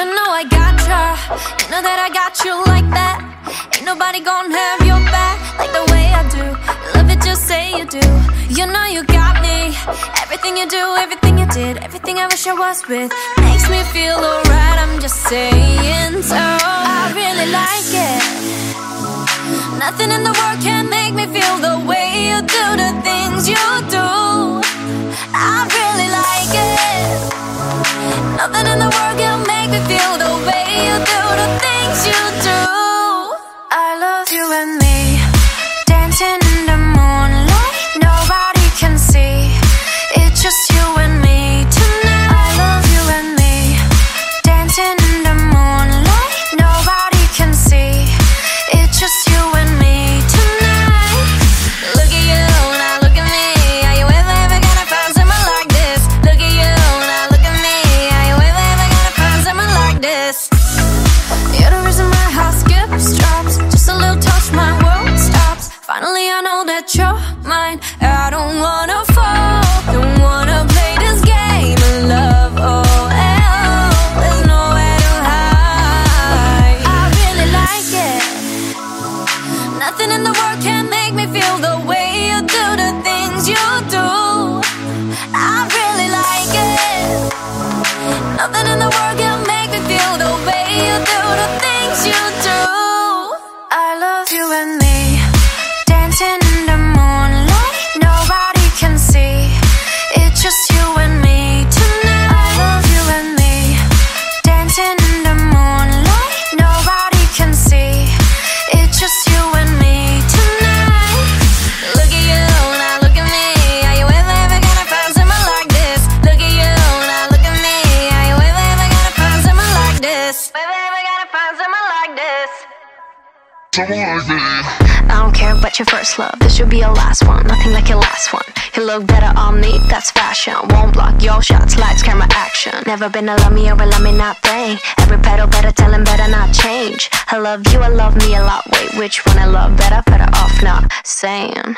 You know I gotcha. You know that I got you like that. Ain't nobody gonna have your back like the way I do. Love it, just say you do. You know you got me. Everything you do, everything you did, everything I wish I was with makes me feel alright. I'm just saying so. I really like it. Nothing in the world can make me feel the way you do the things you do. I really like it. Nothing in the world can you and me, dancing mine. I don't wanna fall, don't wanna play this game of love. Oh, hell, there's nowhere to hide. I really like it. Nothing in the world can make me feel the way you do the things you do. I don't care about your first love, this should be your last one. Nothing like your last one. You look better on me, that's fashion. Won't block your shots, lights, camera, action. Never been a love me or a love me not thing. Every petal better tell him better not change. I love you, I love me a lot. Wait, which one I love better? Better off not saying.